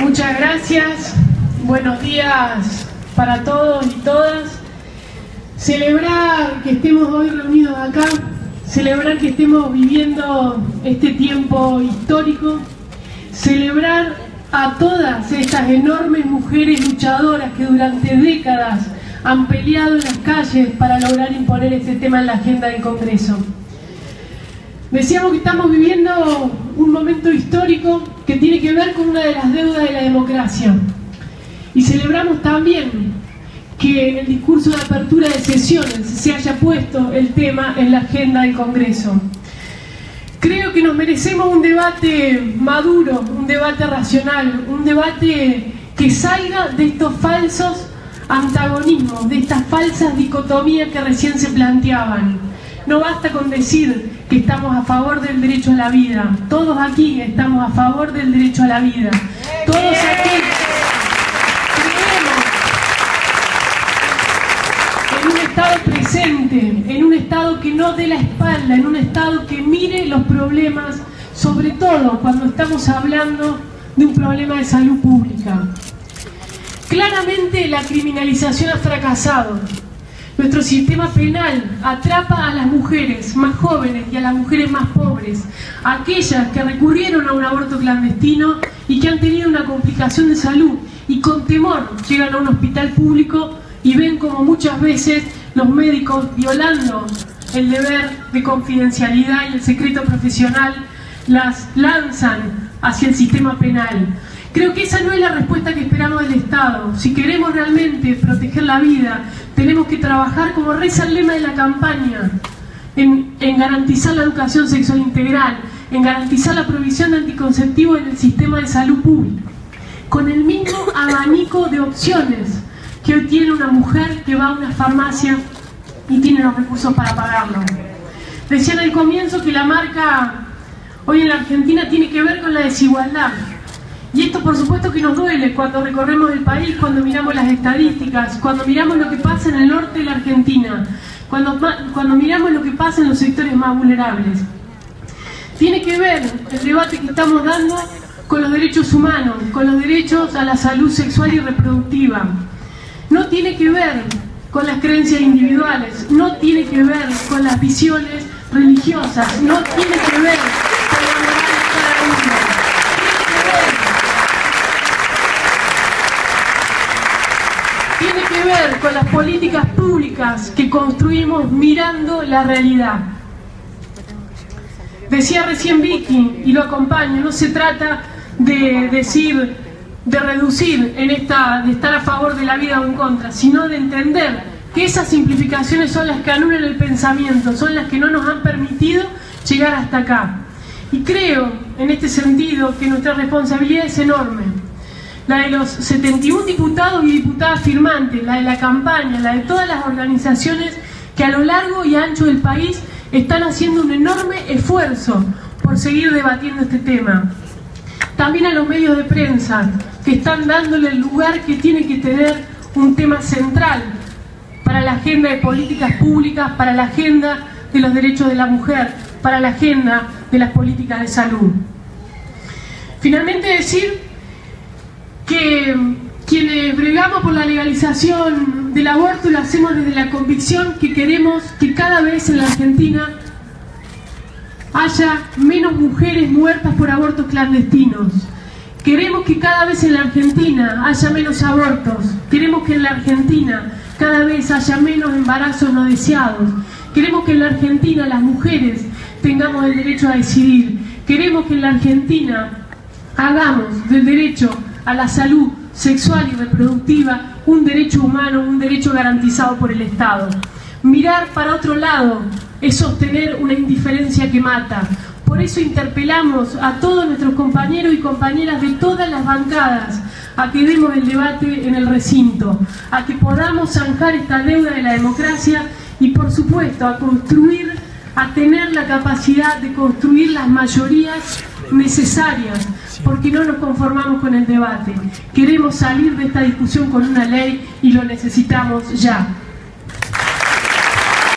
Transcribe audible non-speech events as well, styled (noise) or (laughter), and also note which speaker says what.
Speaker 1: Muchas gracias. Buenos días para todos y todas. Celebrar que estemos hoy reunidos acá, celebrar que estemos viviendo este tiempo histórico, celebrar a todas estas enormes mujeres luchadoras que durante décadas han peleado en las calles para lograr imponer este tema en la agenda del Congreso. Decíamos que estamos viviendo un momento histórico que tiene que ver con una de las deudas de la democracia. Y celebramos también que en el discurso de apertura de sesiones se haya puesto el tema en la agenda del Congreso. Creo que nos merecemos un debate maduro, un debate racional, un debate que salga de estos falsos antagonismos, de estas falsas dicotomías que recién se planteaban. No basta con decir que estamos a favor del derecho a la vida. Todos aquí estamos a favor del derecho a la vida. Todos aquí creemos en un Estado presente, en un Estado que no dé la espalda, en un Estado que mire los problemas, sobre todo cuando estamos hablando de un problema de salud pública. Claramente la criminalización ha fracasado. Nuestro sistema penal atrapa a las mujeres más jóvenes y a las mujeres más pobres, aquellas que recurrieron a un aborto clandestino y que han tenido una complicación de salud y con temor llegan a un hospital público y ven como muchas veces los médicos violando el deber de confidencialidad y el secreto profesional las lanzan hacia el sistema penal. Creo que esa no es la respuesta que esperamos del Estado. Si queremos realmente proteger la vida, tenemos que trabajar como reza el lema de la campaña, en, garantizar la educación sexual integral, en garantizar la provisión de anticonceptivos en el sistema de salud pública, con el mismo (laughs) abanico de opciones que hoy tiene una mujer que va a una farmacia y tiene los recursos para pagarlo. Decía en el comienzo que la marca hoy en la Argentina tiene que ver con la desigualdad. Y esto por supuesto que nos duele cuando recorremos el país, cuando miramos las estadísticas, cuando miramos lo que pasa en el norte de la Argentina, cuando, cuando miramos lo que pasa en los sectores más vulnerables. Tiene que ver el debate que estamos dando con los derechos humanos, con los derechos a la salud sexual y reproductiva. No tiene que ver con las creencias individuales, no tiene que ver con las visiones religiosas, no tiene que ver con la moral de cada uno. Tiene que con las políticas públicas que construimos mirando la realidad. Decía recién Vicky, y lo acompaño, no se trata de decir, de reducir en esta, de estar a favor de la vida o en contra, sino de entender que esas simplificaciones son las que anulan el pensamiento, son las que no nos han permitido llegar hasta acá. Y creo, en este sentido, que nuestra responsabilidad es enorme. La de los 71 diputados y diputadas firmantes, la de la campaña, la de todas las organizaciones que a lo largo y ancho del país están haciendo un enorme esfuerzo por seguir debatiendo este tema. También a los medios de prensa, que están dándole el lugar que tiene que tener un tema central para la agenda de políticas públicas, para la agenda de los derechos de la mujer, para la agenda de las políticas de salud. Finalmente decir que quienes bregamos por la legalización del aborto lo hacemos desde la convicción que queremos que cada vez en la Argentina haya menos mujeres muertas por abortos clandestinos. Queremos que cada vez en la Argentina haya menos abortos. Queremos que en la Argentina cada vez haya menos embarazos no deseados. Queremos que en la Argentina las mujeres tengamos el derecho a decidir. Queremos que en la Argentina hagamos del derecho a la salud sexual y reproductiva un derecho humano, un derecho garantizado por el Estado. Mirar para otro lado es sostener una indiferencia que mata. Por eso interpelamos a todos nuestros compañeros y compañeras de todas las bancadas a que demos el debate en el recinto, a que podamos zanjar esta deuda de la democracia y por supuesto a construir, a tener la capacidad de construir las mayorías necesarias, porque no nos conformamos con el debate. Queremos salir de esta discusión con una ley y lo necesitamos ya.